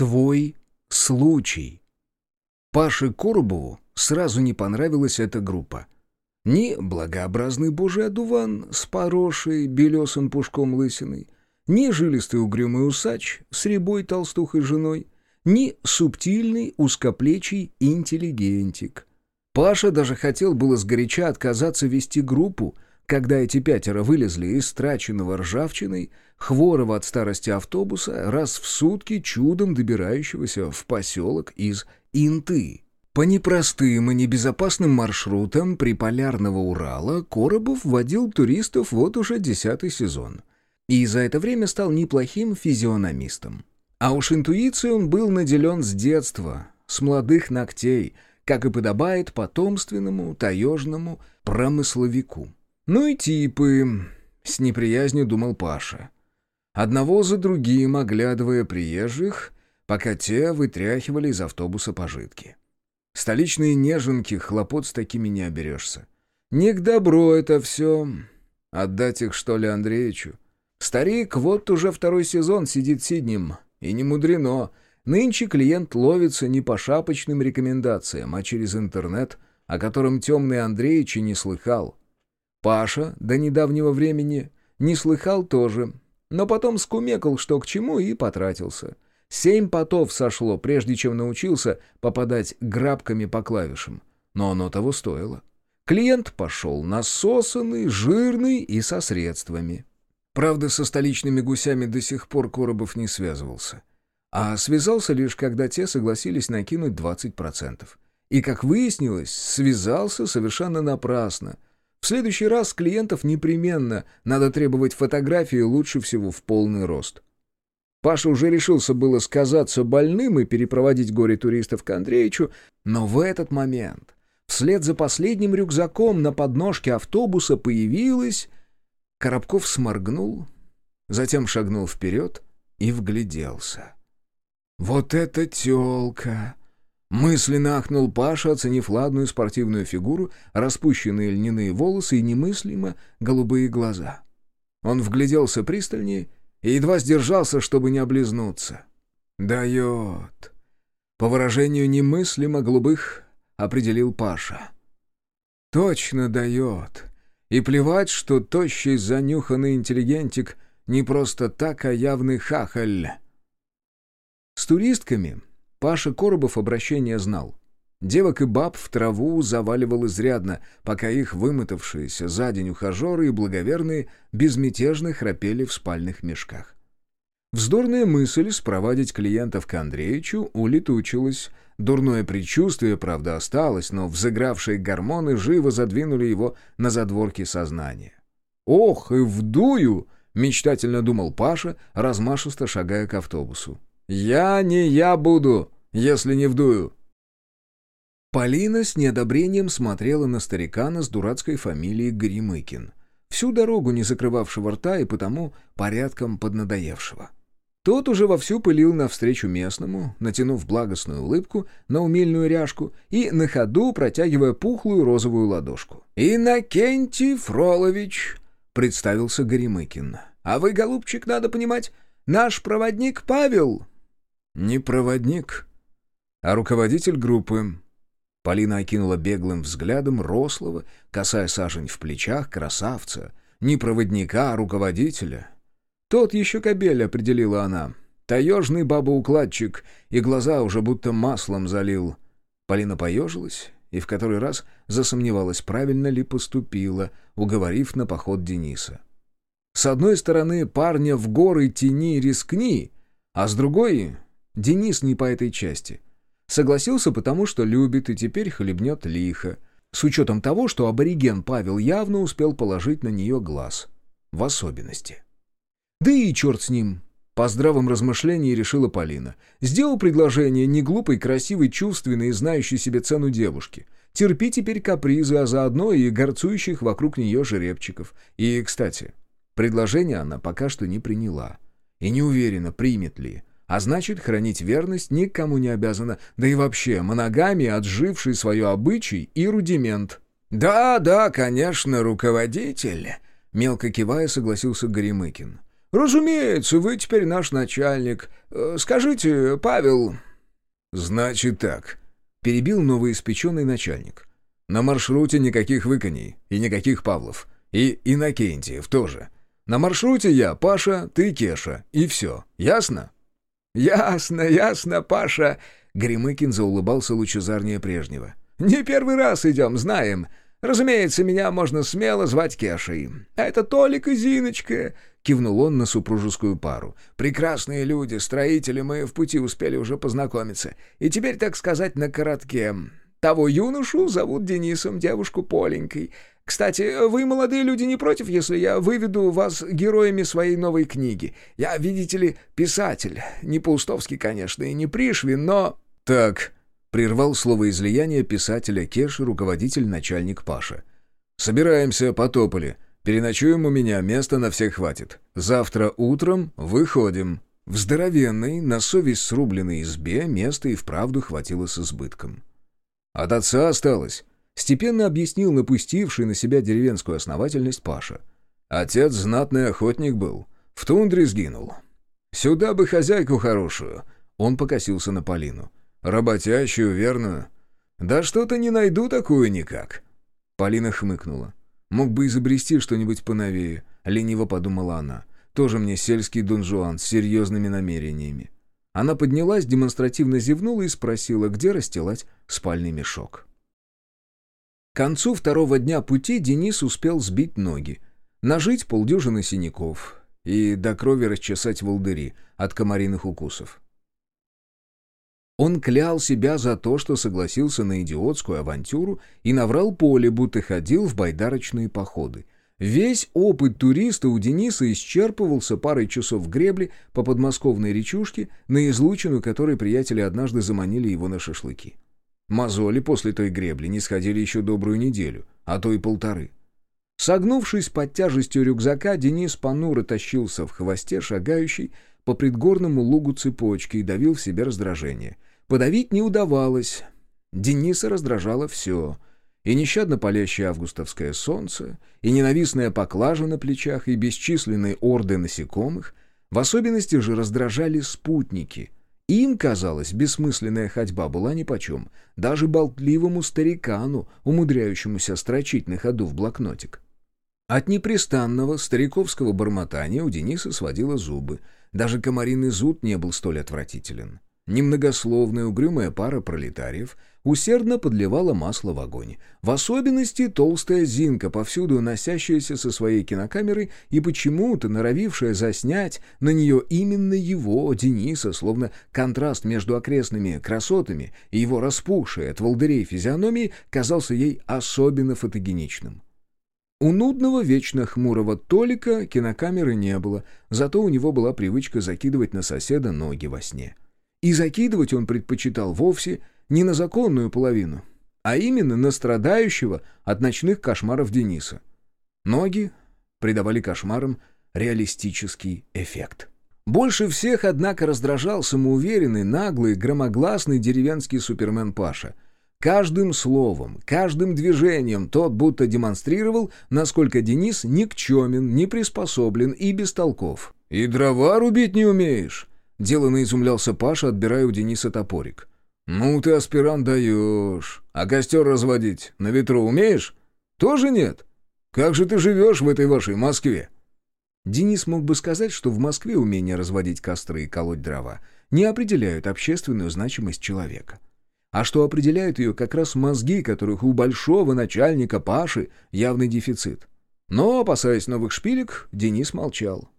«Твой случай». Паше Коробову сразу не понравилась эта группа. Ни благообразный божий одуван с поросшей белесым пушком лысиной, ни жилистый угрюмый усач с рябой толстухой женой, ни субтильный узкоплечий интеллигентик. Паша даже хотел было сгоряча отказаться вести группу, когда эти пятеро вылезли из страченного ржавчиной, хворого от старости автобуса, раз в сутки чудом добирающегося в поселок из Инты. По непростым и небезопасным маршрутам приполярного Урала Коробов водил туристов вот уже десятый сезон. И за это время стал неплохим физиономистом. А уж интуицией он был наделен с детства, с молодых ногтей, как и подобает потомственному таежному промысловику. Ну и типы, с неприязнью думал Паша. Одного за другим, оглядывая приезжих, пока те вытряхивали из автобуса пожитки. Столичные неженки, хлопот с такими не оберешься. Не к добру это все. Отдать их, что ли, Андреевичу? Старик вот уже второй сезон сидит сиднем. И не мудрено. Нынче клиент ловится не по шапочным рекомендациям, а через интернет, о котором темный Андреевич и не слыхал. Паша до недавнего времени не слыхал тоже, но потом скумекал, что к чему, и потратился. Семь потов сошло, прежде чем научился попадать грабками по клавишам. Но оно того стоило. Клиент пошел насосанный, жирный и со средствами. Правда, со столичными гусями до сих пор Коробов не связывался. А связался лишь, когда те согласились накинуть 20%. И, как выяснилось, связался совершенно напрасно. В следующий раз клиентов непременно надо требовать фотографии лучше всего в полный рост. Паша уже решился было сказаться больным и перепроводить горе-туристов к Андреевичу, но в этот момент, вслед за последним рюкзаком на подножке автобуса появилась... Коробков сморгнул, затем шагнул вперед и вгляделся. «Вот это тёлка!» Мысленно ахнул Паша, оценив ладную спортивную фигуру, распущенные льняные волосы и немыслимо голубые глаза. Он вгляделся пристальнее и едва сдержался, чтобы не облизнуться. «Дает!» По выражению немыслимо голубых определил Паша. «Точно дает!» И плевать, что тощий занюханный интеллигентик не просто так, а явный хахаль. С туристками Паша Коробов обращение знал. Девок и баб в траву заваливал изрядно, пока их вымотавшиеся за день ухажеры и благоверные безмятежно храпели в спальных мешках. Вздорная мысль спровадить клиентов к Андреевичу улетучилась. Дурное предчувствие, правда, осталось, но взыгравшие гормоны живо задвинули его на задворки сознания. «Ох, и вдую!» — мечтательно думал Паша, размашисто шагая к автобусу. «Я не я буду, если не вдую!» Полина с неодобрением смотрела на старикана с дурацкой фамилией Гримыкин, всю дорогу не закрывавшего рта и потому порядком поднадоевшего. Тот уже вовсю пылил навстречу местному, натянув благостную улыбку на умельную ряжку и на ходу протягивая пухлую розовую ладошку. «Иннокентий Фролович!» — представился Горемыкин. «А вы, голубчик, надо понимать, наш проводник Павел!» «Не проводник, а руководитель группы», Полина окинула беглым взглядом рослого, касая сажень в плечах, красавца, не проводника, а руководителя. Тот еще кобель, определила она. Таежный бабоукладчик, и глаза уже будто маслом залил. Полина поежилась и в который раз засомневалась, правильно ли поступила, уговорив на поход Дениса. С одной стороны, парня в горы тени рискни, а с другой — Денис не по этой части — Согласился потому, что любит и теперь хлебнет лихо, с учетом того, что абориген Павел явно успел положить на нее глаз. В особенности. Да и черт с ним. По здравом размышлении решила Полина. Сделал предложение не глупой, красивой, чувственной и знающей себе цену девушке. Терпи теперь капризы, а заодно и горцующих вокруг нее жеребчиков. И, кстати, предложение она пока что не приняла. И не уверена, примет ли а значит, хранить верность никому не обязана, да и вообще моногамия, отживший свое обычай и рудимент. «Да, да, конечно, руководитель», — мелко кивая согласился Горемыкин. «Разумеется, вы теперь наш начальник. Э, скажите, Павел...» «Значит так», — перебил новоиспеченный начальник. «На маршруте никаких выконей и никаких Павлов. И Иннокентиев тоже. На маршруте я, Паша, ты Кеша. И все. Ясно?» «Ясно, ясно, Паша!» Гремыкин заулыбался лучезарнее прежнего. «Не первый раз идем, знаем. Разумеется, меня можно смело звать Кешей. А это Толик и Зиночка!» — кивнул он на супружескую пару. «Прекрасные люди, строители, мы в пути успели уже познакомиться. И теперь, так сказать, на коротке. Того юношу зовут Денисом, девушку Поленькой. Кстати, вы, молодые люди, не против, если я выведу вас героями своей новой книги? Я, видите ли, писатель. Не Паустовский, конечно, и не Пришвин, но...» «Так», — прервал слово излияния писателя Кеш, руководитель, начальник Паша. «Собираемся, потопали. Переночуем у меня, места на всех хватит. Завтра утром выходим». В здоровенной, на совесть срубленной избе места и вправду хватило с избытком. «От отца осталось», Степенно объяснил напустивший на себя деревенскую основательность Паша. Отец знатный охотник был. В тундре сгинул. Сюда бы хозяйку хорошую. Он покосился на Полину. Работящую, верную. Да что-то не найду такую никак. Полина хмыкнула. Мог бы изобрести что-нибудь поновее, лениво подумала она. Тоже мне сельский донжуан с серьезными намерениями. Она поднялась, демонстративно зевнула и спросила, где расстилать спальный мешок. К концу второго дня пути Денис успел сбить ноги, нажить полдюжины синяков и до крови расчесать волдыри от комариных укусов. Он клял себя за то, что согласился на идиотскую авантюру и наврал поле, будто ходил в байдарочные походы. Весь опыт туриста у Дениса исчерпывался парой часов гребли по подмосковной речушке, на излучину которой приятели однажды заманили его на шашлыки. Мозоли после той гребли не сходили еще добрую неделю, а то и полторы. Согнувшись под тяжестью рюкзака, Денис понуро тащился в хвосте шагающий по предгорному лугу цепочки и давил в себе раздражение. Подавить не удавалось. Дениса раздражало все. И нещадно палящее августовское солнце, и ненавистная поклажа на плечах, и бесчисленные орды насекомых. В особенности же раздражали спутники — им, казалось, бессмысленная ходьба была нипочем, даже болтливому старикану, умудряющемуся строчить на ходу в блокнотик. От непрестанного стариковского бормотания у Дениса сводило зубы. Даже комариный зуд не был столь отвратителен. Немногословная угрюмая пара пролетариев усердно подливала масло в огонь. В особенности толстая Зинка, повсюду носящаяся со своей кинокамерой и почему-то норовившая заснять на нее именно его, Дениса, словно контраст между окрестными красотами и его распухшей от волдырей физиономии казался ей особенно фотогеничным. У нудного, вечно хмурого Толика кинокамеры не было, зато у него была привычка закидывать на соседа ноги во сне. И закидывать он предпочитал вовсе не на законную половину, а именно на страдающего от ночных кошмаров Дениса. Ноги придавали кошмарам реалистический эффект. Больше всех, однако, раздражал самоуверенный, наглый, громогласный деревенский супермен Паша. Каждым словом, каждым движением тот будто демонстрировал, насколько Денис никчемен, не приспособлен и бестолков. «И дрова рубить не умеешь?» Деланно изумлялся Паша, отбирая у Дениса топорик. «Ну ты, аспирант, даешь. А костер разводить на ветру умеешь? Тоже нет? Как же ты живешь в этой вашей Москве?» Денис мог бы сказать, что в Москве умение разводить костры и колоть дрова не определяют общественную значимость человека. А что определяют ее как раз мозги, которых у большого начальника Паши явный дефицит. Но, опасаясь новых шпилек, Денис молчал.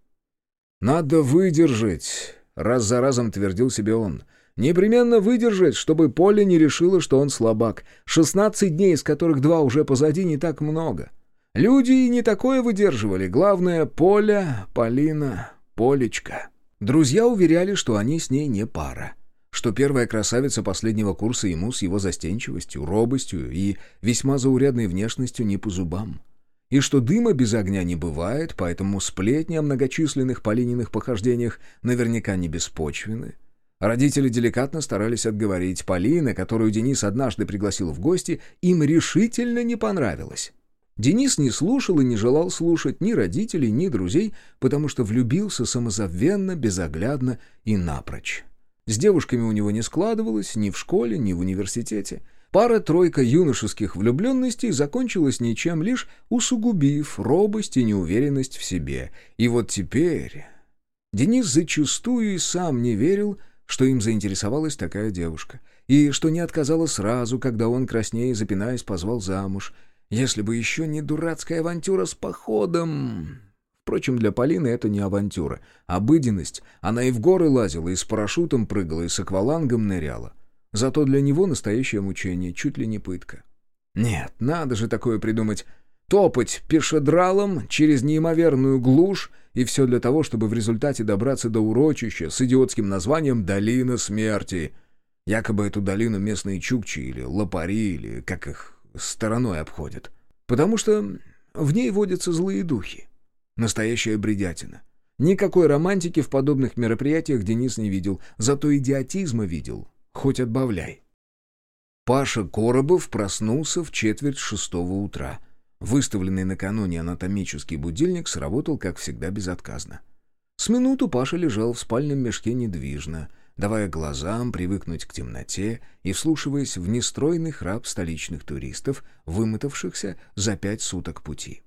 «Надо выдержать», раз за разом твердил себе он. Непременно выдержать, чтобы Поле не решила, что он слабак. Шестнадцать дней, из которых два уже позади, не так много. Люди и не такое выдерживали. Главное, Поля, Полина, Полечка. Друзья уверяли, что они с ней не пара. Что первая красавица последнего курса ему с его застенчивостью, робостью и весьма заурядной внешностью не по зубам и что дыма без огня не бывает, поэтому сплетни о многочисленных Полининых похождениях наверняка не беспочвены. Родители деликатно старались отговорить Полина, которую Денис однажды пригласил в гости, им решительно не понравилось. Денис не слушал и не желал слушать ни родителей, ни друзей, потому что влюбился самозабвенно, безоглядно и напрочь. С девушками у него не складывалось ни в школе, ни в университете. Пара-тройка юношеских влюбленностей закончилась ничем, лишь усугубив робость и неуверенность в себе. И вот теперь... Денис зачастую и сам не верил, что им заинтересовалась такая девушка, и что не отказала сразу, когда он, краснея запинаясь, позвал замуж — если бы еще не дурацкая авантюра с походом... Впрочем, для Полины это не авантюра. Обыденность. Она и в горы лазила, и с парашютом прыгала, и с аквалангом ныряла. Зато для него настоящее мучение, чуть ли не пытка. Нет, надо же такое придумать. Топать пешедралом через неимоверную глушь, и все для того, чтобы в результате добраться до урочища с идиотским названием «Долина смерти». Якобы эту долину местные чукчи или лопари, или как их стороной обходят. Потому что в ней водятся злые духи. Настоящая бредятина. Никакой романтики в подобных мероприятиях Денис не видел, зато идиотизма видел. Хоть отбавляй. Паша Коробов проснулся в четверть шестого утра. Выставленный накануне анатомический будильник сработал, как всегда, безотказно. С минуту Паша лежал в спальном мешке недвижно — давая глазам привыкнуть к темноте и вслушиваясь в нестройный храп столичных туристов, вымотавшихся за пять суток пути.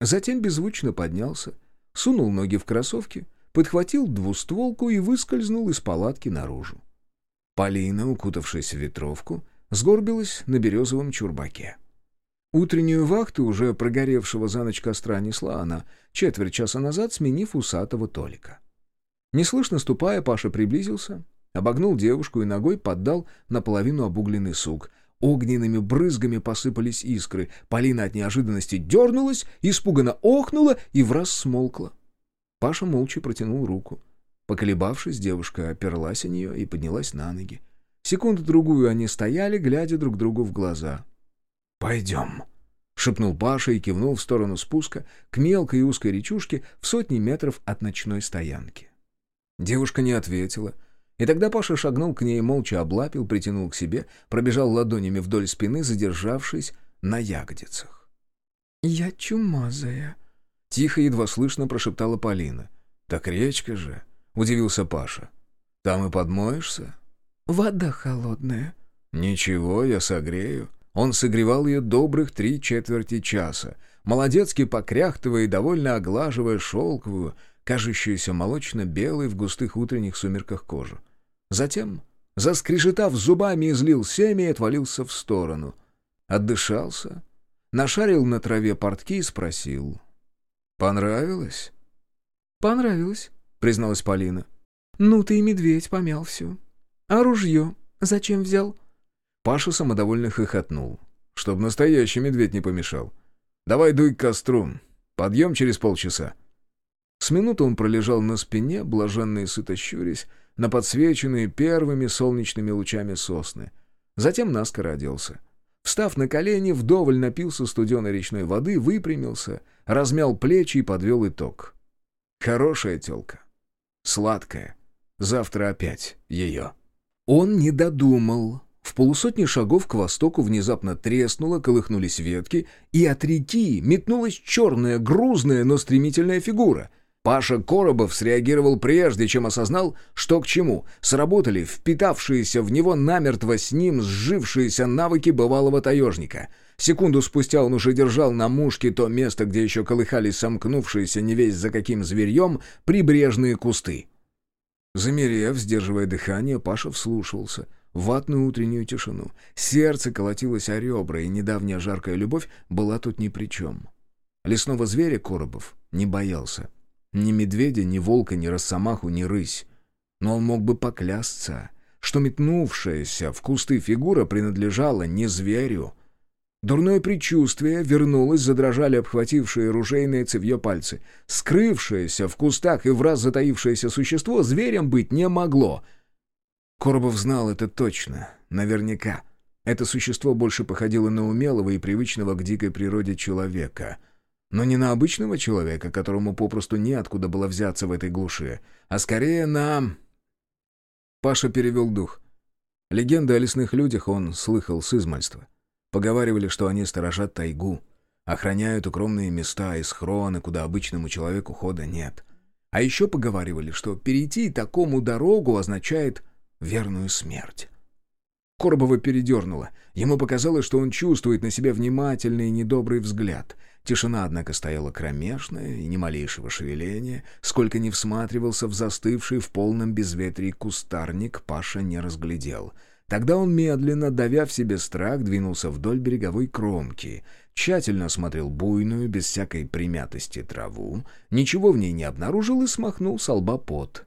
Затем беззвучно поднялся, сунул ноги в кроссовки, подхватил двустволку и выскользнул из палатки наружу. Полина, укутавшись в ветровку, сгорбилась на березовом чурбаке. Утреннюю вахту уже прогоревшего за ночь костра несла она, четверть часа назад сменив усатого Толика. Неслышно ступая, Паша приблизился, обогнул девушку и ногой поддал наполовину обугленный сук. Огненными брызгами посыпались искры. Полина от неожиданности дернулась, испуганно охнула и враз смолкла. Паша молча протянул руку. Поколебавшись, девушка оперлась о нее и поднялась на ноги. Секунду-другую они стояли, глядя друг другу в глаза. «Пойдем», — шепнул Паша и кивнул в сторону спуска к мелкой и узкой речушке в сотни метров от ночной стоянки. Девушка не ответила. И тогда Паша шагнул к ней, молча облапил, притянул к себе, пробежал ладонями вдоль спины, задержавшись на ягодицах. «Я чумазая», — тихо, едва слышно прошептала Полина. «Так речка же», — удивился Паша. «Там и подмоешься?» «Вода холодная». «Ничего, я согрею». Он согревал ее добрых три четверти часа, молодецки покряхтывая и довольно оглаживая шелковую, кажущуюся молочно-белой в густых утренних сумерках кожу. Затем, заскрежетав зубами, излил семя и отвалился в сторону. Отдышался, нашарил на траве портки и спросил. «Понравилось?» «Понравилось», — призналась Полина. «Ну ты и медведь помял все. А ружье зачем взял?» Паша самодовольно хохотнул, чтоб настоящий медведь не помешал. «Давай дуй к костру. Подъем через полчаса». С минуты он пролежал на спине, блаженно и сыто щурясь, на подсвеченные первыми солнечными лучами сосны. Затем наскоро оделся. Встав на колени, вдоволь напился студеной речной воды, выпрямился, размял плечи и подвел итог. Хорошая телка. Сладкая. Завтра опять ее. Он не додумал. В полусотни шагов к востоку внезапно треснуло, колыхнулись ветки, и от реки метнулась черная, грузная, но стремительная фигура — Паша Коробов среагировал прежде, чем осознал, что к чему. Сработали впитавшиеся в него намертво с ним сжившиеся навыки бывалого таежника. Секунду спустя он уже держал на мушке то место, где еще колыхались сомкнувшиеся не весь за каким зверьем прибрежные кусты. Замерев, сдерживая дыхание, Паша вслушивался в ватную утреннюю тишину. Сердце колотилось о ребра, и недавняя жаркая любовь была тут ни при чем. Лесного зверя Коробов не боялся. Ни медведя, ни волка, ни росомаху, ни рысь. Но он мог бы поклясться, что метнувшаяся в кусты фигура принадлежала не зверю. Дурное предчувствие вернулось, задрожали обхватившие ружейные цевье пальцы. Скрывшееся в кустах и враз затаившееся существо зверем быть не могло. Коробов знал это точно, наверняка. Это существо больше походило на умелого и привычного к дикой природе человека — но не на обычного человека, которому попросту неоткуда было взяться в этой глуши, а скорее на... Паша перевел дух. Легенды о лесных людях он слыхал с измальства. Поговаривали, что они сторожат тайгу. Охраняют укромные места и схроны, куда обычному человеку хода нет. А еще поговаривали, что перейти такому дорогу означает верную смерть. Коробова передернуло. Ему показалось, что он чувствует на себе внимательный и недобрый взгляд. Тишина, однако, стояла кромешная и ни малейшего шевеления. Сколько ни всматривался в застывший в полном безветрии кустарник, Паша не разглядел. Тогда он медленно, давя в себе страх, двинулся вдоль береговой кромки, тщательно осмотрел буйную, без всякой примятости траву, ничего в ней не обнаружил и смахнул с лба пот.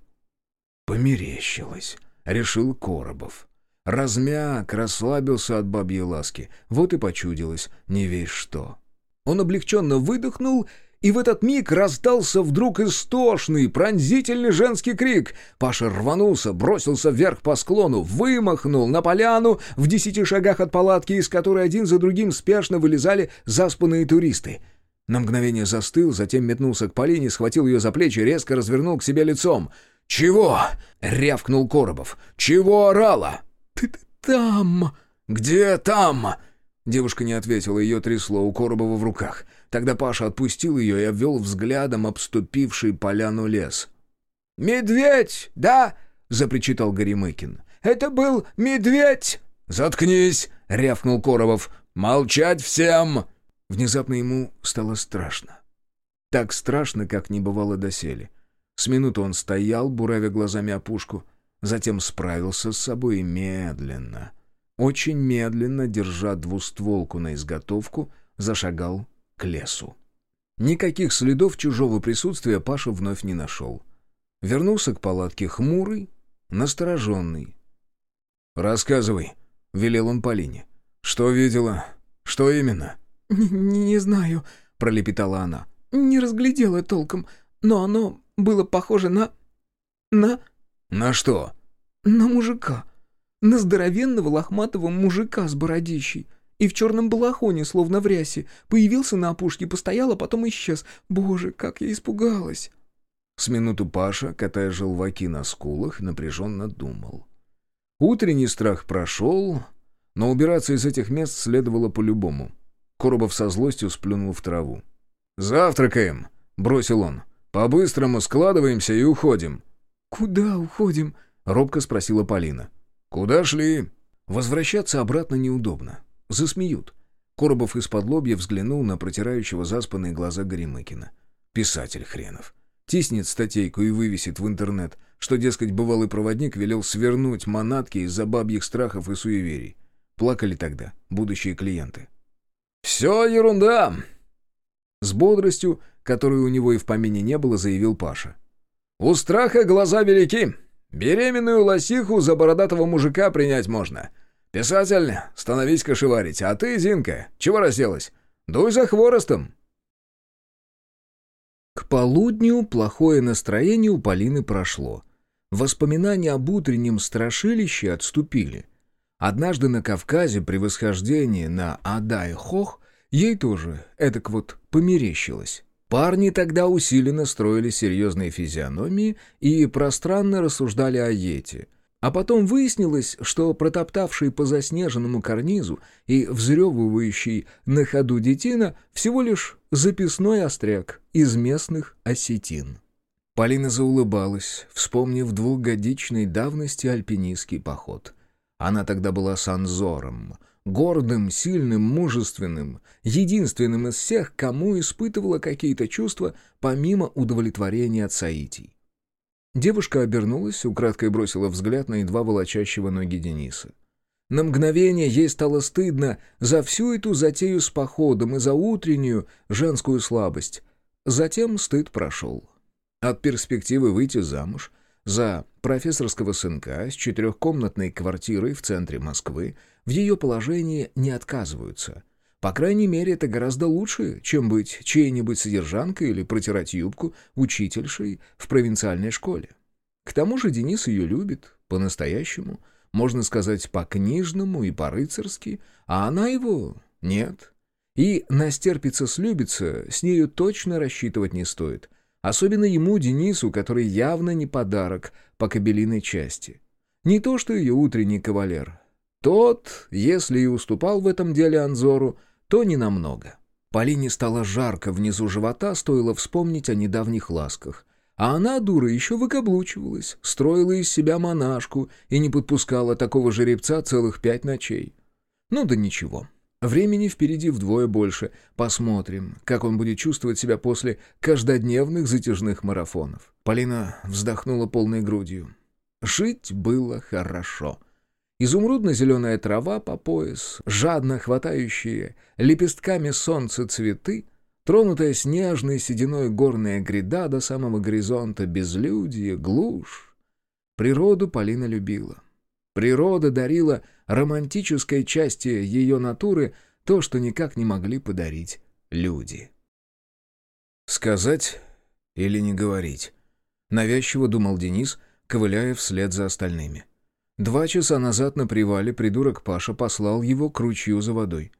«Померещилось», — решил Коробов. Размяк, расслабился от бабьей ласки. Вот и почудилось не весь что. Он облегченно выдохнул, и в этот миг раздался вдруг истошный, пронзительный женский крик. Паша рванулся, бросился вверх по склону, вымахнул на поляну в десяти шагах от палатки, из которой один за другим спешно вылезали заспанные туристы. На мгновение застыл, затем метнулся к Полине, схватил ее за плечи, резко развернул к себе лицом. «Чего?» — рявкнул Коробов. «Чего орала?» «Ты там!» «Где там?» Девушка не ответила, ее трясло у Коробова в руках. Тогда Паша отпустил ее и обвел взглядом обступивший поляну лес. «Медведь, да?» — запричитал Горемыкин. «Это был медведь!» «Заткнись!» — рявкнул Коробов. «Молчать всем!» Внезапно ему стало страшно. Так страшно, как не бывало доселе. С минуты он стоял, буравя глазами опушку, затем справился с собой медленно, очень медленно, держа двустволку на изготовку, зашагал к лесу. Никаких следов чужого присутствия Паша вновь не нашел. Вернулся к палатке хмурый, настороженный. «Рассказывай», — велел он Полине. «Что видела? Что именно?» «Не, не знаю», — пролепетала она. «Не разглядела толком, но оно было похоже на... на...» «На что?» «На мужика. На здоровенного лохматого мужика с бородищей. И в черном балахоне, словно в рясе. Появился на опушке, постоял, а потом исчез. Боже, как я испугалась!» С минуту Паша, катая желваки на скулах, напряженно думал. Утренний страх прошел, но убираться из этих мест следовало по-любому. Коробов со злостью сплюнул в траву. «Завтракаем!» — бросил он. «По-быстрому складываемся и уходим». «Куда уходим?» — робко спросила Полина. «Куда шли?» Возвращаться обратно неудобно. Засмеют. Коробов из-под лобья взглянул на протирающего заспанные глаза Горемыкина. Писатель хренов. Тиснет статейку и вывесит в интернет, что, дескать, бывалый проводник велел свернуть манатки из-за бабьих страхов и суеверий. Плакали тогда будущие клиенты. «Все ерунда!» С бодростью, которой у него и в помине не было, заявил Паша. «У страха глаза велики. Беременную лосиху за бородатого мужика принять можно. Писатель, становись кошеварить, а ты, Зинка, чего расселась? Дуй за хворостом!» К полудню плохое настроение у Полины прошло. Воспоминания об утреннем страшилище отступили. Однажды на Кавказе при восхождении на Адай-Хох ей тоже эдак вот померещилось. Парни тогда усиленно строили серьезные физиономии и пространно рассуждали о Йете. А потом выяснилось, что протоптавший по заснеженному карнизу и взрёвывающий на ходу детина всего лишь записной остряк из местных осетин. Полина заулыбалась, вспомнив двухгодичной давности альпинистский поход. Она тогда была санзором — гордым, сильным, мужественным, единственным из всех, кому испытывала какие-то чувства, помимо удовлетворения от Саитий. Девушка обернулась, украдкой бросила взгляд на едва волочащего ноги Дениса. На мгновение ей стало стыдно за всю эту затею с походом и за утреннюю женскую слабость. Затем стыд прошел. От перспективы выйти замуж за профессорского сынка с четырехкомнатной квартирой в центре Москвы в ее положении не отказываются. По крайней мере, это гораздо лучше, чем быть чьей-нибудь содержанкой или протирать юбку учительшей в провинциальной школе. К тому же Денис ее любит, по-настоящему, можно сказать, по-книжному и по-рыцарски, а она его нет. И настерпится-слюбится с нею точно рассчитывать не стоит. Особенно ему, Денису, который явно не подарок по кабелиной части. Не то что ее утренний кавалер, тот, если и уступал в этом деле Анзору, то не намного. Полине стало жарко внизу живота, стоило вспомнить о недавних ласках. А она, дура, еще выкаблучивалась, строила из себя монашку и не подпускала такого жеребца целых пять ночей. Ну да ничего. Времени впереди вдвое больше. Посмотрим, как он будет чувствовать себя после каждодневных затяжных марафонов. Полина вздохнула полной грудью. Жить было хорошо. Изумрудно-зеленая трава по пояс, жадно хватающие лепестками солнца цветы, тронутая снежной сединой горная гряда до самого горизонта, безлюдье, глушь. Природу Полина любила. Природа дарила романтической части ее натуры то, что никак не могли подарить люди. «Сказать или не говорить?» — навязчиво думал Денис, ковыляя вслед за остальными. Два часа назад на привале придурок Паша послал его к ручью за водой.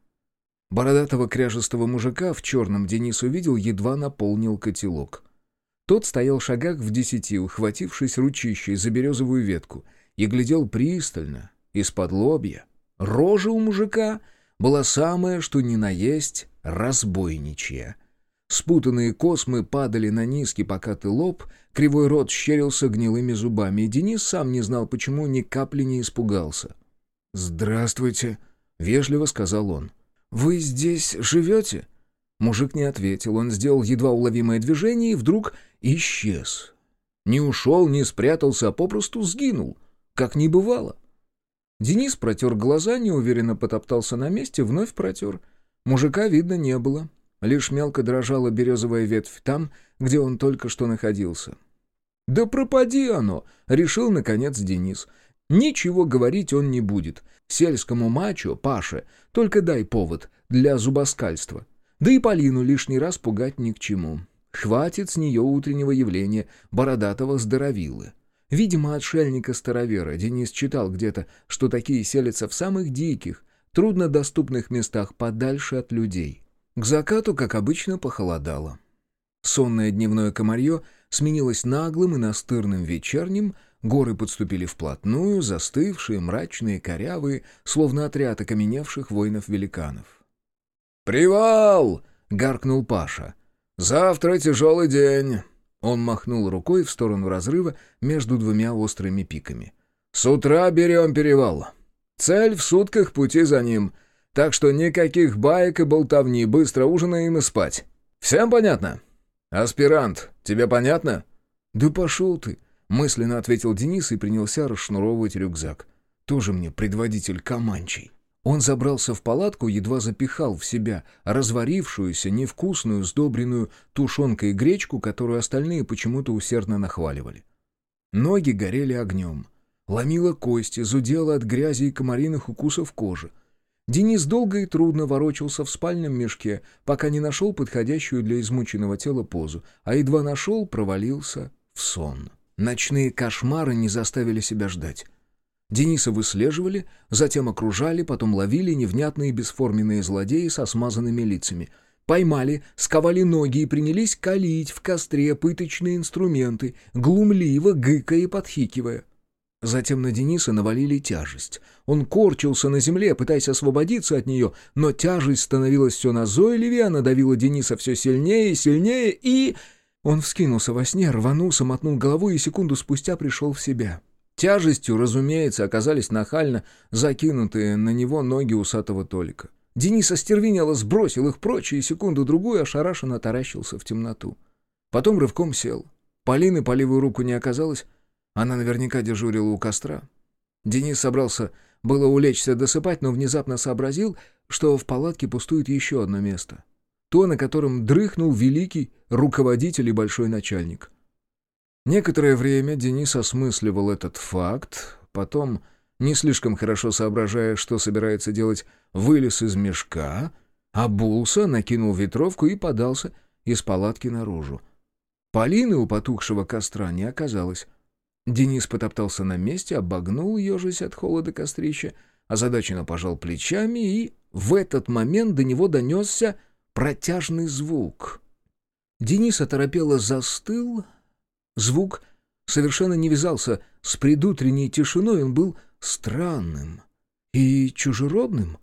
Бородатого кряжестого мужика в черном Денис увидел, едва наполнил котелок. Тот стоял в шагах в десяти, ухватившись ручищей за березовую ветку, и глядел пристально, из-под лобья. Рожа у мужика была самая, что ни на есть, разбойничья. Спутанные космы падали на низкий покатый лоб, кривой рот щерился гнилыми зубами, и Денис сам не знал, почему ни капли не испугался. «Здравствуйте», — вежливо сказал он. «Вы здесь живете?» Мужик не ответил, он сделал едва уловимое движение и вдруг исчез. Не ушел, не спрятался, а попросту сгинул, как не бывало. Денис протер глаза, неуверенно потоптался на месте, вновь протер. Мужика видно не было. Лишь мелко дрожала березовая ветвь там, где он только что находился. «Да пропади оно!» — решил, наконец, Денис. «Ничего говорить он не будет. Сельскому мачо, Паше, только дай повод для зубоскальства. Да и Полину лишний раз пугать ни к чему. Хватит с нее утреннего явления бородатого здоровилы». Видимо, отшельника-старовера Денис читал где-то, что такие селятся в самых диких, труднодоступных местах подальше от людей. К закату, как обычно, похолодало. Сонное дневное комарье сменилось наглым и настырным вечерним, горы подступили вплотную, застывшие, мрачные, корявые, словно отряд окаменевших воинов-великанов. «Привал!» — гаркнул Паша. «Завтра тяжелый день!» Он махнул рукой в сторону разрыва между двумя острыми пиками. «С утра берем перевал. Цель в сутках пути за ним. Так что никаких баек и болтовни, быстро ужинаем и спать. Всем понятно? Аспирант, тебе понятно? Да пошел ты, мысленно ответил Денис и принялся расшнуровывать рюкзак. Тоже мне предводитель Каманчей. Он забрался в палатку, едва запихал в себя разварившуюся, невкусную, сдобренную тушенкой гречку, которую остальные почему-то усердно нахваливали. Ноги горели огнем. Ломило кости, зудело от грязи и комариных укусов кожи. Денис долго и трудно ворочался в спальном мешке, пока не нашел подходящую для измученного тела позу, а едва нашел, провалился в сон. Ночные кошмары не заставили себя ждать. Дениса выслеживали, затем окружали, потом ловили невнятные бесформенные злодеи со смазанными лицами. Поймали, сковали ноги и принялись калить в костре пыточные инструменты, глумливо гыкая и подхикивая. Затем на Дениса навалили тяжесть. Он корчился на земле, пытаясь освободиться от нее, но тяжесть становилась все назойливее, она давила Дениса все сильнее и сильнее, и... Он вскинулся во сне, рванулся, мотнул головой и секунду спустя пришел в себя. Тяжестью, разумеется, оказались нахально закинутые на него ноги усатого Толика. Денис остервенело сбросил их прочь и секунду-другую ошарашенно таращился в темноту. Потом рывком сел. Полины по левую руку не оказалось, она наверняка дежурила у костра. Денис собрался было улечься досыпать, но внезапно сообразил, что в палатке пустует еще одно место. То, на котором дрыхнул великий руководитель и большой начальник. Некоторое время Денис осмысливал этот факт, потом, не слишком хорошо соображая, что собирается делать, вылез из мешка, обулся, накинул ветровку и подался из палатки наружу. Полины у потухшего костра не оказалось. Денис потоптался на месте, обогнул, ежась от холода кострища, озадаченно пожал плечами, и в этот момент до него донесся протяжный звук. Денис оторопело застыл. Звук совершенно не вязался с предутренней тишиной, он был странным и чужеродным.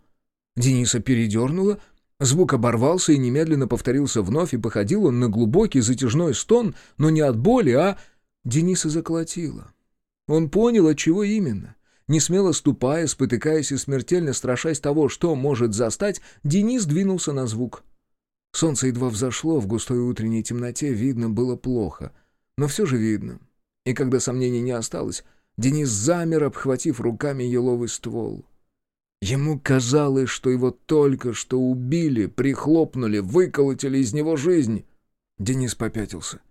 Дениса передернуло, Звук оборвался и немедленно повторился вновь, и походил он на глубокий затяжной стон, но не от боли, а... Дениса заколотило. Он понял, от чего именно. Не смело ступая, спотыкаясь и смертельно страшась того, что может застать, Денис двинулся на звук. Солнце едва взошло, в густой утренней темноте видно было плохо, но все же видно. И когда сомнений не осталось, Денис замер, обхватив руками еловый ствол. Ему казалось, что его только что убили, прихлопнули, выколотили из него жизнь. Денис попятился.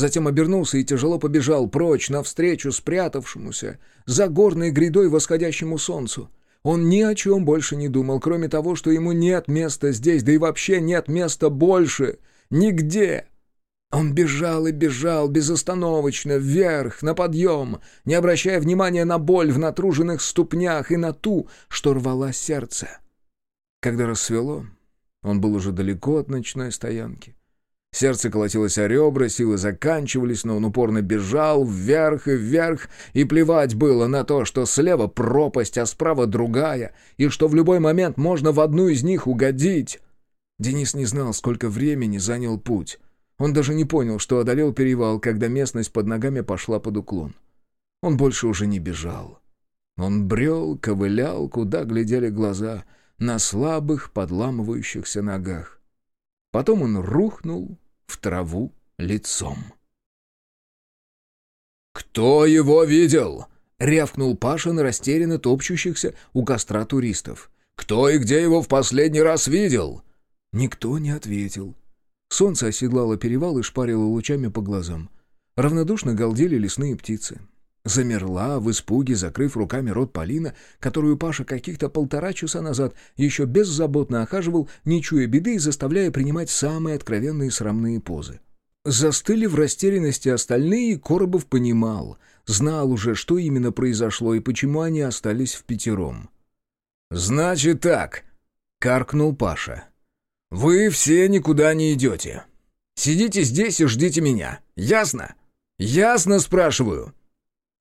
Затем обернулся и тяжело побежал прочь, навстречу спрятавшемуся, за горной грядой восходящему солнцу. Он ни о чем больше не думал, кроме того, что ему нет места здесь, да и вообще нет места больше. Нигде. Он бежал и бежал безостановочно, вверх, на подъем, не обращая внимания на боль в натруженных ступнях и на ту, что рвала сердце. Когда рассвело, он был уже далеко от ночной стоянки. Сердце колотилось о ребра, силы заканчивались, но он упорно бежал вверх и вверх, и плевать было на то, что слева пропасть, а справа другая, и что в любой момент можно в одну из них угодить. Денис не знал, сколько времени занял путь. Он даже не понял, что одолел перевал, когда местность под ногами пошла под уклон. Он больше уже не бежал. Он брел, ковылял, куда глядели глаза, на слабых, подламывающихся ногах. Потом он рухнул в траву лицом. «Кто его видел?» — рявкнул Паша на растерянно топчущихся у костра туристов. «Кто и где его в последний раз видел?» Никто не ответил. Солнце оседлало перевал и шпарило лучами по глазам. Равнодушно галдели лесные птицы. Замерла в испуге, закрыв руками рот Полина, которую Паша каких-то полтора часа назад еще беззаботно охаживал, не чуя беды и заставляя принимать самые откровенные срамные позы. Застыли в растерянности остальные, Коробов понимал, знал уже, что именно произошло и почему они остались в пятером. «Значит так», — каркнул Паша. «Вы все никуда не идете. Сидите здесь и ждите меня. Ясно? Ясно, спрашиваю?»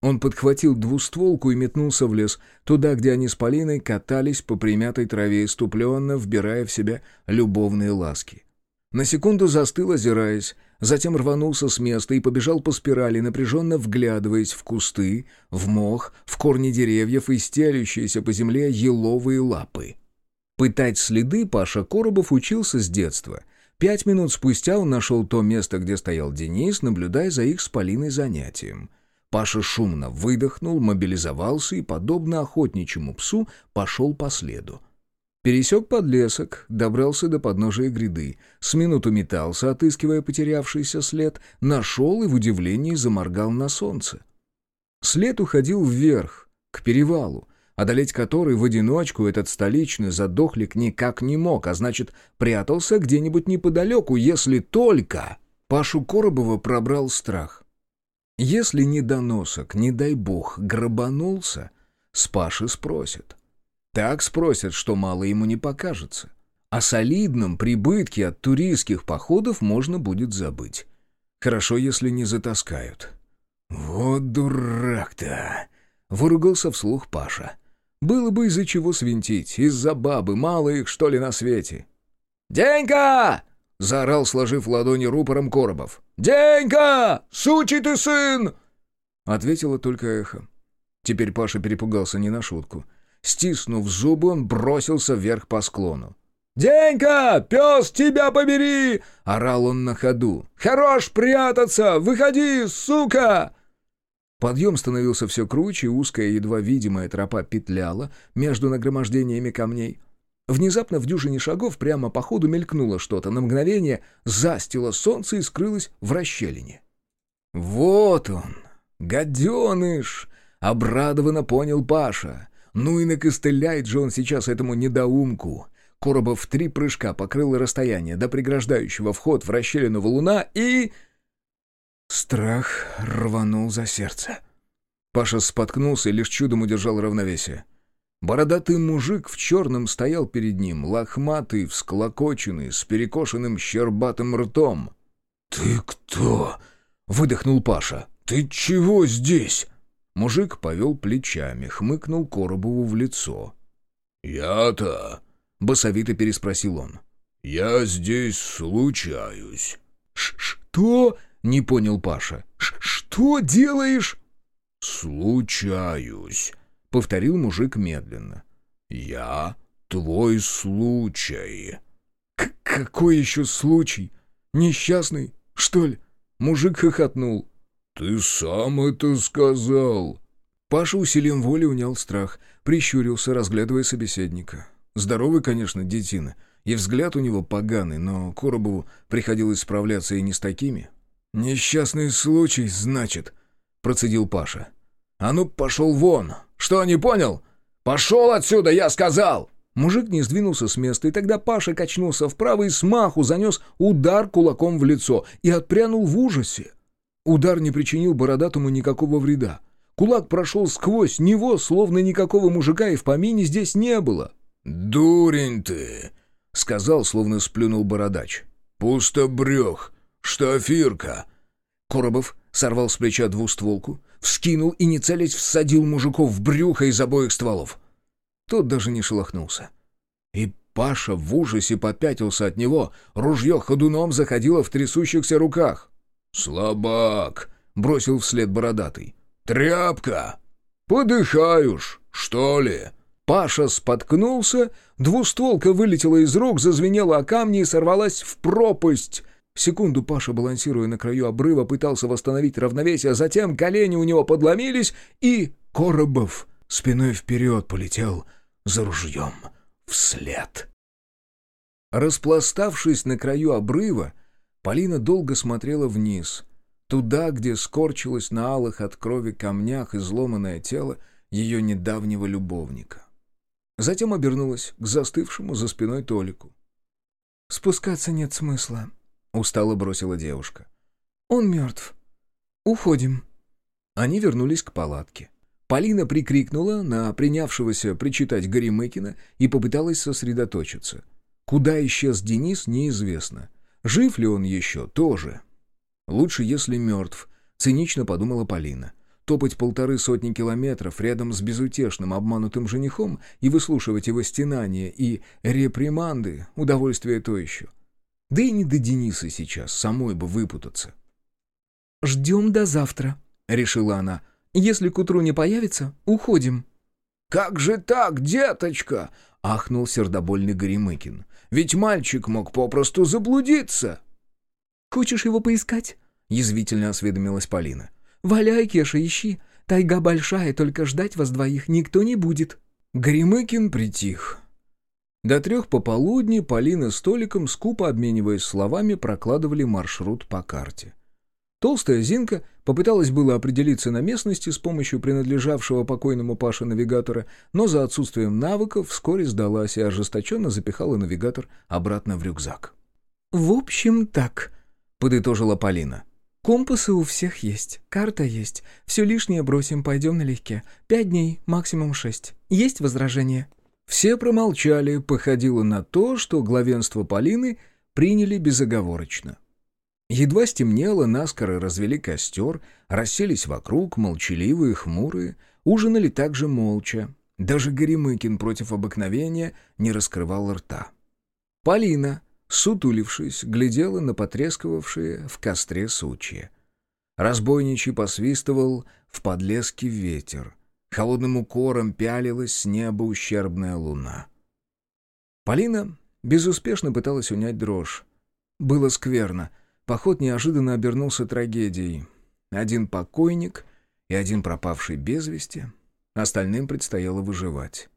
Он подхватил двустволку и метнулся в лес, туда, где они с Полиной катались по примятой траве, иступленно вбирая в себя любовные ласки. На секунду застыл, озираясь, затем рванулся с места и побежал по спирали, напряженно вглядываясь в кусты, в мох, в корни деревьев и стелющиеся по земле еловые лапы. Пытать следы Паша Коробов учился с детства. Пять минут спустя он нашел то место, где стоял Денис, наблюдая за их с Полиной занятием — Паша шумно выдохнул, мобилизовался и, подобно охотничьему псу, пошел по следу. Пересек подлесок, добрался до подножия гряды, с минуту метался, отыскивая потерявшийся след, нашел и в удивлении заморгал на солнце. След уходил вверх, к перевалу, одолеть который в одиночку этот столичный задохлик никак не мог, а значит, прятался где-нибудь неподалеку, если только... Пашу Коробова пробрал страх. Если не доносок, не дай бог, грабанулся, с Паши спросят. Так спросят, что мало ему не покажется. О солидном прибытке от туристских походов можно будет забыть. Хорошо, если не затаскают. «Вот дурак-то!» — выругался вслух Паша. «Было бы из-за чего свинтить, из-за бабы, мало их, что ли, на свете». «Денька!» — заорал, сложив ладони рупором Коробов. «Денька! Сучий ты сын!» Ответило только эхо. Теперь Паша перепугался не на шутку. Стиснув зубы, он бросился вверх по склону. «Денька! Пес, тебя побери!» — орал он на ходу. «Хорош прятаться! Выходи, сука!» Подъем становился все круче, узкая, едва видимая тропа петляла между нагромождениями камней. Внезапно в дюжине шагов прямо по ходу мелькнуло что-то. На мгновение застило солнце и скрылось в расщелине. «Вот он, гаденыш!» — обрадованно понял Паша. «Ну и накостыляет же он сейчас этому недоумку!» Коробов в три прыжка покрыл расстояние до преграждающего вход в расщелину валуна и... Страх рванул за сердце. Паша споткнулся и лишь чудом удержал равновесие. Бородатый мужик в черном стоял перед ним, лохматый, всклокоченный, с перекошенным щербатым ртом. «Ты кто?» — выдохнул Паша. «Ты чего здесь?» Мужик повел плечами, хмыкнул Коробову в лицо. «Я-то...» — басовито переспросил он. «Я здесь случаюсь». «Что?» — не понял Паша. «Что делаешь?» «Случаюсь», — повторил мужик медленно. «Я твой случай». К «Какой еще случай? Несчастный, что ли?» Мужик хохотнул. «Ты сам это сказал». Паша усилием воли унял страх, прищурился, разглядывая собеседника. Здоровый, конечно, детина, и взгляд у него поганый, но Коробову приходилось справляться и не с такими. «Несчастный случай, значит», — процедил Паша. «А ну, пошел вон! Что, не понял? Пошел отсюда, я сказал!» Мужик не сдвинулся с места, и тогда Паша качнулся вправо и смаху занес удар кулаком в лицо и отпрянул в ужасе. Удар не причинил бородатому никакого вреда. Кулак прошел сквозь него, словно никакого мужика и в помине здесь не было. «Дурень ты!» — сказал, словно сплюнул бородач. «Пустобрех! Штафирка!» Коробов сорвал с плеча двустволку, вскинул и, не целясь, всадил мужиков в брюхо из обоих стволов. Тот даже не шелохнулся. И Паша в ужасе попятился от него, ружье ходуном заходило в трясущихся руках. «Слабак!» — бросил вслед бородатый. «Тряпка!» «Подыхаешь, что ли?» Паша споткнулся, двустволка вылетела из рук, зазвенела о камни и сорвалась в пропасть. Секунду Паша, балансируя на краю обрыва, пытался восстановить равновесие, а затем колени у него подломились, и Коробов спиной вперед полетел за ружьем вслед. Распластавшись на краю обрыва, Полина долго смотрела вниз, туда, где скорчилось на алых от крови камнях изломанное тело ее недавнего любовника. Затем обернулась к застывшему за спиной Толику. «Спускаться нет смысла», — устало бросила девушка. «Он мертв. Уходим». Они вернулись к палатке. Полина прикрикнула на принявшегося причитать Горемыкина и попыталась сосредоточиться. Куда исчез Денис, неизвестно. Жив ли он еще, тоже. Лучше, если мертв, цинично подумала Полина. Топать полторы сотни километров рядом с безутешным обманутым женихом и выслушивать его стенания и реприманды — удовольствие то еще. Да и не до Дениса сейчас, самой бы выпутаться. «Ждем до завтра», — решила она. Если к утру не появится, уходим». «Как же так, деточка?» — ахнул сердобольный Горемыкин. «Ведь мальчик мог попросту заблудиться». «Хочешь его поискать?» — язвительно осведомилась Полина. «Валяй, Кеша, ищи. Тайга большая, только ждать вас двоих никто не будет». Горемыкин притих. До трех пополудни Полина с Толиком, скупо обмениваясь словами, прокладывали маршрут по карте. Толстая Зинка попыталась было определиться на местности с помощью принадлежавшего покойному Паше навигатора, но за отсутствием навыков вскоре сдалась и ожесточенно запихала навигатор обратно в рюкзак. «В общем, так», — подытожила Полина. «Компасы у всех есть, карта есть. Все лишнее бросим, пойдем налегке. Пять дней, максимум шесть. Есть возражения?» Все промолчали, походило на то, что главенство Полины приняли безоговорочно. Едва стемнело, наскоро развели костер, расселись вокруг, молчаливые, хмурые, ужинали также молча. Даже Горемыкин против обыкновения не раскрывал рта. Полина, сутулившись, глядела на потрескивавшие в костре сучья. Разбойничий посвистывал в подлеске ветер. Холодным укором пялилась с неба ущербная луна. Полина безуспешно пыталась унять дрожь. Было скверно — Поход неожиданно обернулся трагедией. Один покойник и один пропавший без вести. Остальным предстояло выживать.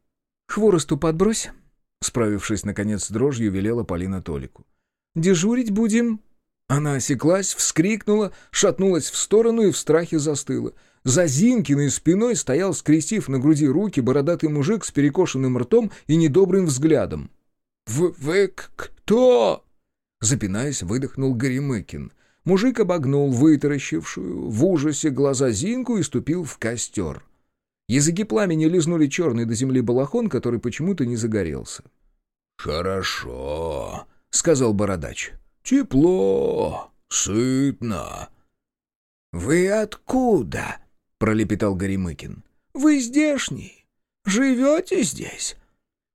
«Хворосту подбрось», — справившись, наконец, с дрожью, велела Полина Толику. «Дежурить будем». Она осеклась, вскрикнула, шатнулась в сторону и в страхе застыла. За Зинкиной спиной стоял, скрестив на груди руки, бородатый мужик с перекошенным ртом и недобрым взглядом. «Вы, кто?» Запинаясь, выдохнул Горемыкин. Мужик обогнул вытаращившую в ужасе глаза Зинку и ступил в костер. Языки пламени лизнули черный до земли балахон, который почему-то не загорелся. «Хорошо», — сказал бородач. «Тепло, сытно». «Вы откуда?» — пролепетал Горемыкин. «Вы здешний? Живете здесь?»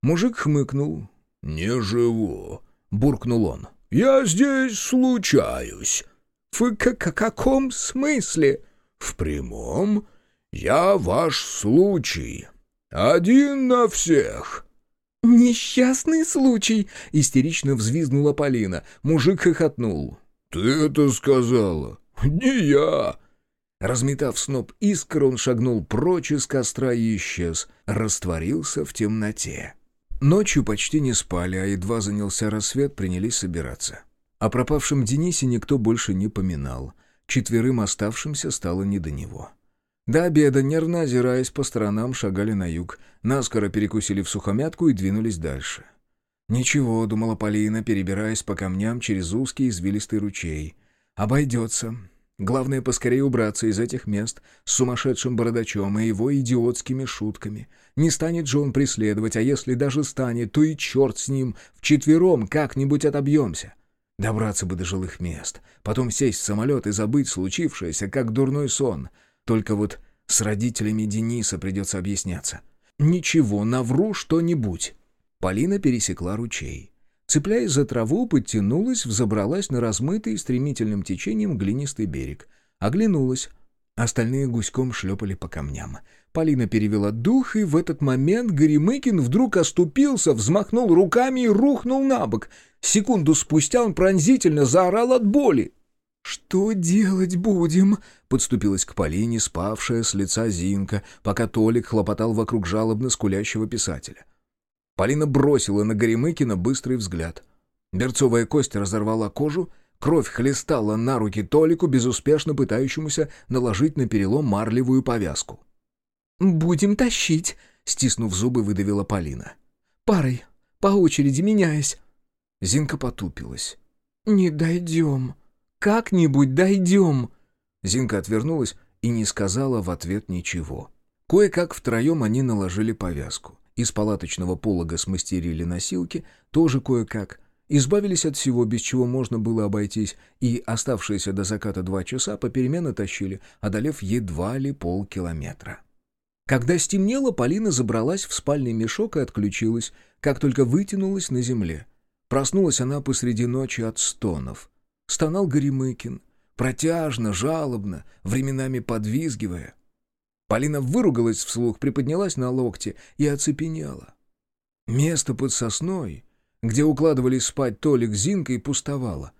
Мужик хмыкнул. «Не живу. — буркнул он. «Я здесь случаюсь». «В каком смысле?» «В прямом. Я ваш случай. Один на всех». «Несчастный случай!» — истерично взвизгнула Полина. Мужик хохотнул. «Ты это сказала? Не я!» Разметав сноп искр, он шагнул прочь из костра и исчез, растворился в темноте. Ночью почти не спали, а едва занялся рассвет, принялись собираться. О пропавшем Денисе никто больше не поминал. Четверым оставшимся стало не до него. До обеда, нервно озираясь по сторонам, шагали на юг, наскоро перекусили в сухомятку и двинулись дальше. «Ничего», — думала Полина, перебираясь по камням через узкий извилистый ручей. «Обойдется. Главное, поскорее убраться из этих мест с сумасшедшим бородачом и его идиотскими шутками. Не станет же он преследовать, а если даже станет, то и черт с ним, вчетвером как-нибудь отобьемся. Добраться бы до жилых мест, потом сесть в самолет и забыть случившееся, как дурной сон. Только вот с родителями Дениса придется объясняться. Ничего, навру что-нибудь. Полина пересекла ручей. Цепляясь за траву, подтянулась, взобралась на размытый стремительным течением глинистый берег. Оглянулась. Остальные гуськом шлепали по камням. Полина перевела дух, и в этот момент Горемыкин вдруг оступился, взмахнул руками и рухнул на бок. Секунду спустя он пронзительно заорал от боли. «Что делать будем?» — подступилась к Полине, спавшая с лица Зинка, пока Толик хлопотал вокруг жалобно скулящего писателя. Полина бросила на Горемыкина быстрый взгляд. Берцовая кость разорвала кожу, кровь хлестала на руки Толику, безуспешно пытающемуся наложить на перелом марлевую повязку. «Будем тащить», — стиснув зубы, выдавила Полина. «Парой, по очереди меняясь». Зинка потупилась. «Не дойдем. Как-нибудь дойдем». Зинка отвернулась и не сказала в ответ ничего. Кое-как втроем они наложили повязку. Из палаточного полога смастерили носилки, тоже кое-как. Избавились от всего, без чего можно было обойтись, и оставшиеся до заката два часа попеременно тащили, одолев едва ли полкилометра. Когда стемнело, Полина забралась в спальный мешок и отключилась, как только вытянулась на земле. Проснулась она посреди ночи от стонов. Стонал Горемыкин, протяжно, жалобно, временами подвизгивая. Полина выругалась вслух, приподнялась на локте и оцепенела. Место под сосной, где укладывались спать Толик с Зинкой, пустовало.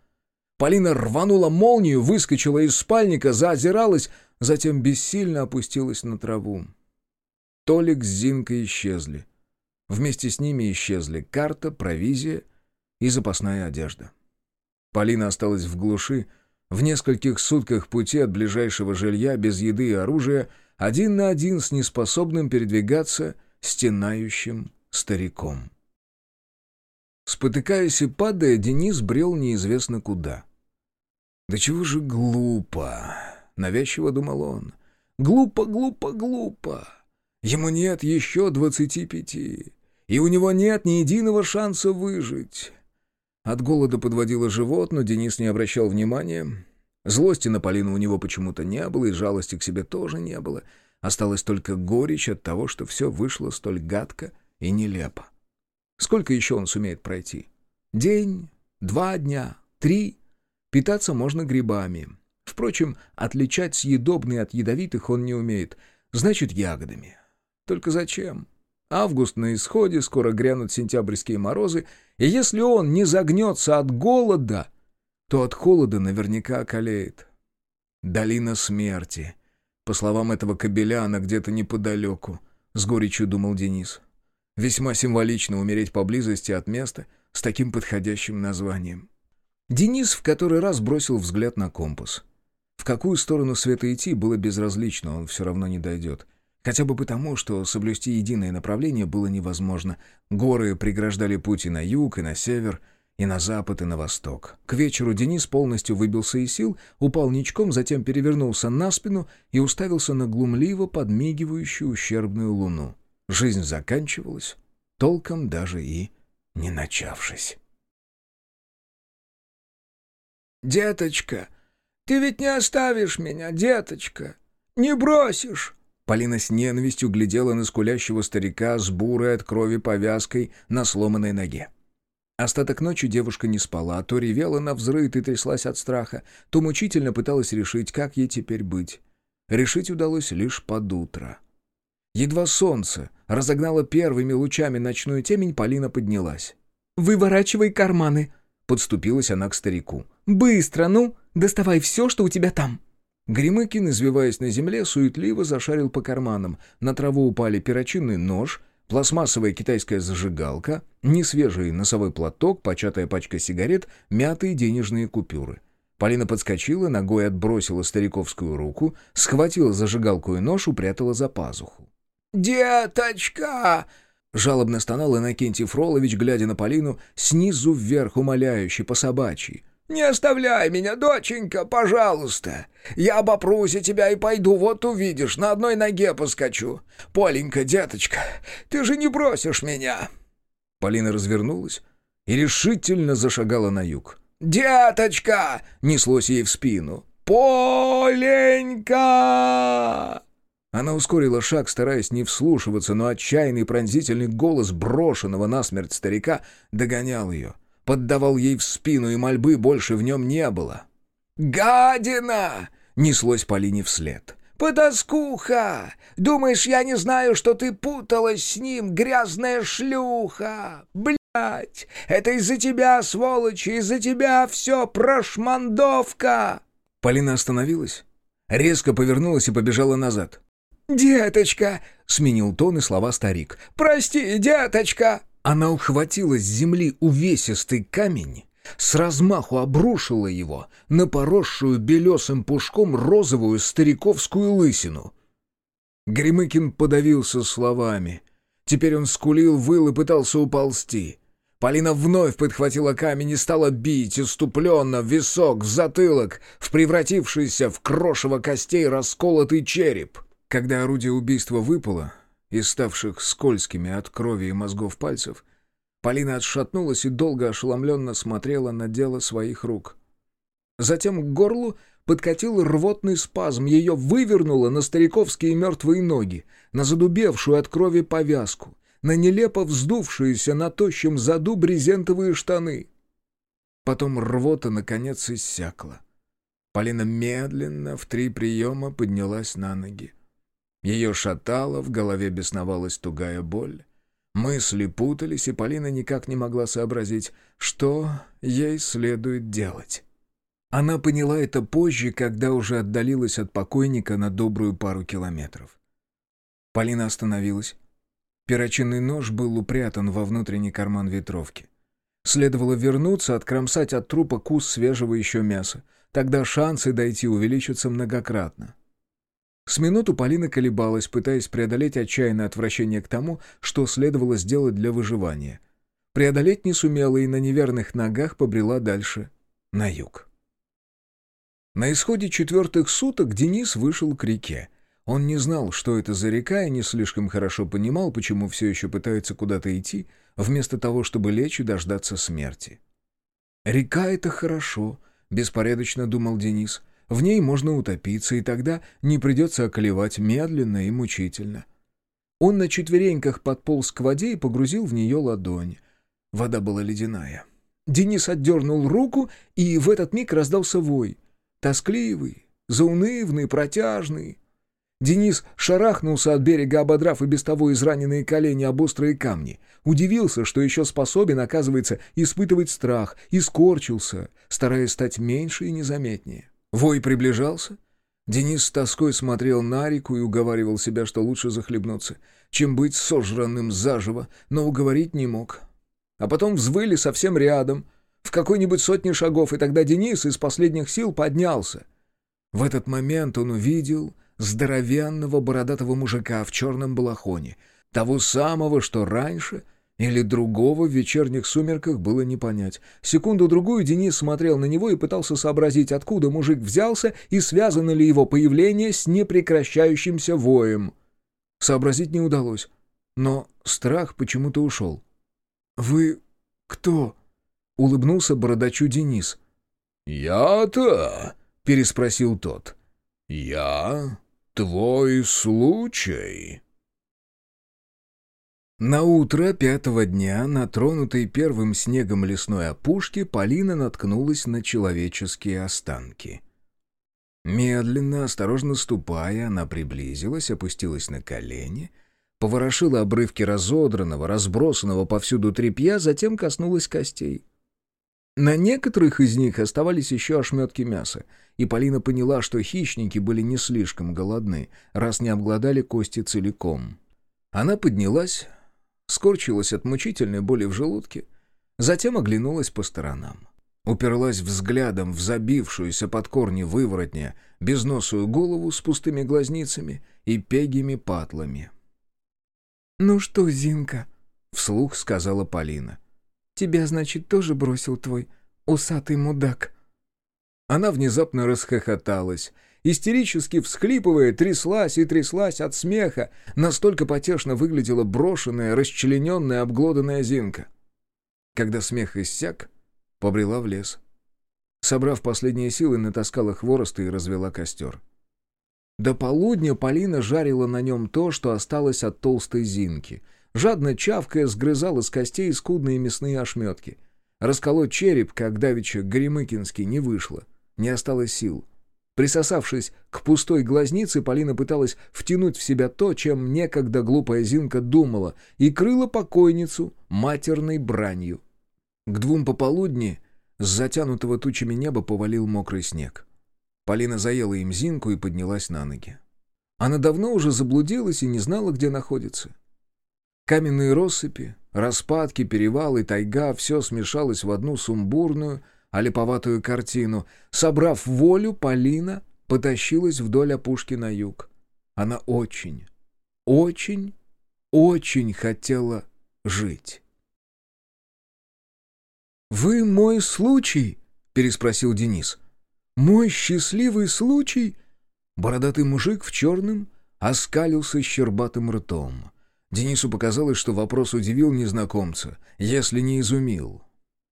Полина рванула молнию, выскочила из спальника, заозиралась, затем бессильно опустилась на траву. Толик с Зинкой исчезли. Вместе с ними исчезли карта, провизия и запасная одежда. Полина осталась в глуши, в нескольких сутках пути от ближайшего жилья, без еды и оружия — один на один с неспособным передвигаться стенающим стариком. Спотыкаясь и падая, Денис брел неизвестно куда. «Да чего же глупо!» — навязчиво думал он. «Глупо, глупо, глупо! Ему нет еще двадцати пяти, и у него нет ни единого шанса выжить!» От голода подводило живот, но Денис не обращал внимания. Злости на Полину у него почему-то не было, и жалости к себе тоже не было. Осталась только горечь от того, что все вышло столь гадко и нелепо. Сколько еще он сумеет пройти? День, два дня, три. Питаться можно грибами. Впрочем, отличать съедобные от ядовитых он не умеет. Значит, ягодами. Только зачем? Август на исходе, скоро грянут сентябрьские морозы, и если он не загнется от голода то от холода наверняка околеет. Долина смерти. По словам этого кобеля, она где-то неподалеку, с горечью думал Денис. Весьма символично умереть поблизости от места с таким подходящим названием. Денис в который раз бросил взгляд на компас. В какую сторону света идти было безразлично, он все равно не дойдет. Хотя бы потому, что соблюсти единое направление было невозможно. Горы преграждали пути на юг и на север — и на запад, и на восток. К вечеру Денис полностью выбился из сил, упал ничком, затем перевернулся на спину и уставился на глумливо подмигивающую ущербную луну. Жизнь заканчивалась, толком даже и не начавшись. «Деточка, ты ведь не оставишь меня, деточка! Не бросишь!» Полина с ненавистью глядела на скулящего старика с бурой от крови повязкой на сломанной ноге. Остаток ночи девушка не спала, то ревела на взрыв и тряслась от страха, то мучительно пыталась решить, как ей теперь быть. Решить удалось лишь под утро. Едва солнце разогнало первыми лучами ночную темень, Полина поднялась. «Выворачивай карманы!» Подступилась она к старику. «Быстро, ну! Доставай все, что у тебя там!» Гремыкин, извиваясь на земле, суетливо зашарил по карманам. На траву упали перочинный нож, пластмассовая китайская зажигалка, несвежий носовой платок, початая пачка сигарет, мятые денежные купюры. Полина подскочила, ногой отбросила стариковскую руку, схватила зажигалку и нож, упрятала за пазуху. «Деточка!» — жалобно стонал Иннокентий Фролович, глядя на Полину, снизу вверх, умоляюще, по собачьи. «Не оставляй меня, доченька, пожалуйста. Я обопрусь тебя и пойду, вот увидишь, на одной ноге поскочу. Поленька, деточка, ты же не бросишь меня!» Полина развернулась и решительно зашагала на юг. «Деточка!» — неслось ей в спину. «Поленька!» Она ускорила шаг, стараясь не вслушиваться, но отчаянный пронзительный голос брошенного насмерть старика догонял ее — поддавал ей в спину, и мольбы больше в нем не было. «Гадина!» — неслось Полине вслед. «Подоскуха! Думаешь, я не знаю, что ты путалась с ним, грязная шлюха? Блядь! Это из-за тебя, сволочи, из-за тебя все прошмандовка!» Полина остановилась, резко повернулась и побежала назад. «Деточка!» — сменил тон и слова старик. «Прости, деточка!» Она ухватила с земли увесистый камень, с размаху обрушила его на поросшую белесым пушком розовую стариковскую лысину. Гремыкин подавился словами. Теперь он скулил, выл и пытался уползти. Полина вновь подхватила камень и стала бить, иступленно, в висок, в затылок, в превратившийся в крошево костей расколотый череп. Когда орудие убийства выпало, из ставших скользкими от крови и мозгов пальцев, Полина отшатнулась и долго ошеломленно смотрела на дело своих рук. Затем к горлу подкатил рвотный спазм, ее вывернуло на стариковские мертвые ноги, на задубевшую от крови повязку, на нелепо вздувшиеся на тощем заду брезентовые штаны. Потом рвота, наконец, иссякла. Полина медленно в три приема поднялась на ноги. Ее шатало, в голове бесновалась тугая боль. Мысли путались, и Полина никак не могла сообразить, что ей следует делать. Она поняла это позже, когда уже отдалилась от покойника на добрую пару километров. Полина остановилась. Перочинный нож был упрятан во внутренний карман ветровки. Следовало вернуться, откромсать от трупа кус свежего еще мяса. Тогда шансы дойти увеличатся многократно. С минуту Полина колебалась, пытаясь преодолеть отчаянное отвращение к тому, что следовало сделать для выживания. Преодолеть не сумела и на неверных ногах побрела дальше, на юг. На исходе четвертых суток Денис вышел к реке. Он не знал, что это за река, и не слишком хорошо понимал, почему все еще пытается куда-то идти, вместо того, чтобы лечь и дождаться смерти. «Река — это хорошо», — беспорядочно думал Денис. В ней можно утопиться, и тогда не придется околевать медленно и мучительно. Он на четвереньках подполз к воде и погрузил в нее ладонь. Вода была ледяная. Денис отдернул руку, и в этот миг раздался вой. Тоскливый, заунывный, протяжный. Денис шарахнулся от берега, ободрав и без того израненные колени об острые камни. Удивился, что еще способен, оказывается, испытывать страх, и скорчился, стараясь стать меньше и незаметнее. Вой приближался. Денис с тоской смотрел на реку и уговаривал себя, что лучше захлебнуться, чем быть сожранным заживо, но уговорить не мог. А потом взвыли совсем рядом, в какой-нибудь сотне шагов, и тогда Денис из последних сил поднялся. В этот момент он увидел здоровенного бородатого мужика в черном балахоне, того самого, что раньше — или другого в вечерних сумерках было не понять. Секунду-другую Денис смотрел на него и пытался сообразить, откуда мужик взялся и связано ли его появление с непрекращающимся воем. Сообразить не удалось, но страх почему-то ушел. «Вы кто?» — улыбнулся бородачу Денис. «Я-то?» — переспросил тот. «Я твой случай». На утро пятого дня на тронутой первым снегом лесной опушке Полина наткнулась на человеческие останки. Медленно, осторожно ступая, она приблизилась, опустилась на колени, поворошила обрывки разодранного, разбросанного повсюду тряпья, затем коснулась костей. На некоторых из них оставались еще ошметки мяса, и Полина поняла, что хищники были не слишком голодны, раз не обглодали кости целиком. Она поднялась, скорчилась от мучительной боли в желудке, затем оглянулась по сторонам. Уперлась взглядом в забившуюся под корни выворотня безносую голову с пустыми глазницами и пегими патлами. «Ну что, Зинка?» — вслух сказала Полина. «Тебя, значит, тоже бросил твой усатый мудак?» Она внезапно расхохоталась истерически всхлипывая, тряслась и тряслась от смеха. Настолько потешно выглядела брошенная, расчлененная, обглоданная Зинка. Когда смех иссяк, побрела в лес. Собрав последние силы, натаскала хвороста и развела костер. До полудня Полина жарила на нем то, что осталось от толстой Зинки. Жадно чавкая сгрызала с костей скудные мясные ошметки. Расколоть череп, как давеча Горемыкинский, не вышло. Не осталось сил. Присосавшись к пустой глазнице, Полина пыталась втянуть в себя то, чем некогда глупая Зинка думала, и крыла покойницу матерной бранью. К двум пополудни с затянутого тучами неба повалил мокрый снег. Полина заела им Зинку и поднялась на ноги. Она давно уже заблудилась и не знала, где находится. Каменные россыпи, распадки, перевалы, тайга — все смешалось в одну сумбурную, а липоватую картину. Собрав волю, Полина потащилась вдоль опушки на юг. Она очень, очень, очень хотела жить. «Вы мой случай?» — переспросил Денис. «Мой счастливый случай?» Бородатый мужик в черном оскалился щербатым ртом. Денису показалось, что вопрос удивил незнакомца, если не изумил.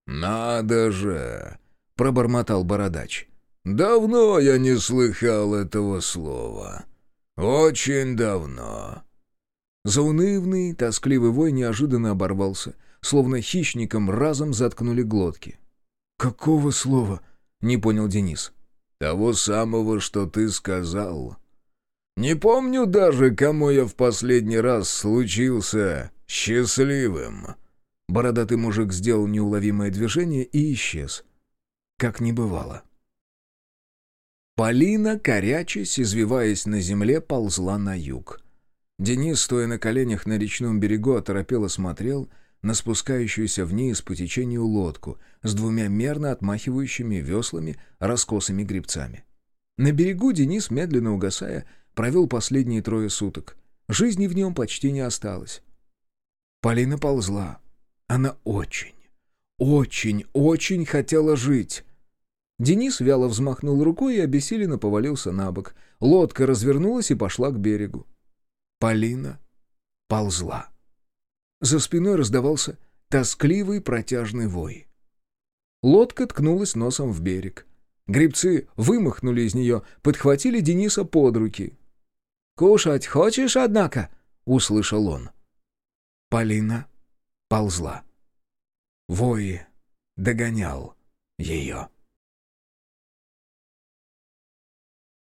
«Надо же!» — пробормотал бородач. «Давно я не слыхал этого слова. Очень давно». Заунывный, тоскливый вой неожиданно оборвался, словно хищникам разом заткнули глотки. «Какого слова?» — не понял Денис. «Того самого, что ты сказал. Не помню даже, кому я в последний раз случился счастливым». Бородатый мужик сделал неуловимое движение и исчез. Как не бывало. Полина, корячась, извиваясь на земле, ползла на юг. Денис, стоя на коленях на речном берегу, оторопело смотрел на спускающуюся вниз по течению лодку с двумя мерно отмахивающими веслами, раскосыми грибцами. На берегу Денис, медленно угасая, провел последние трое суток. Жизни в нем почти не осталось. Полина ползла. Она очень, очень, очень хотела жить. Денис вяло взмахнул рукой и обессиленно повалился на бок. Лодка развернулась и пошла к берегу. Полина ползла. За спиной раздавался тоскливый протяжный вой. Лодка ткнулась носом в берег. Грибцы вымахнули из нее, подхватили Дениса под руки. «Кушать хочешь, однако?» — услышал он. Полина ползла. Вой догонял ее.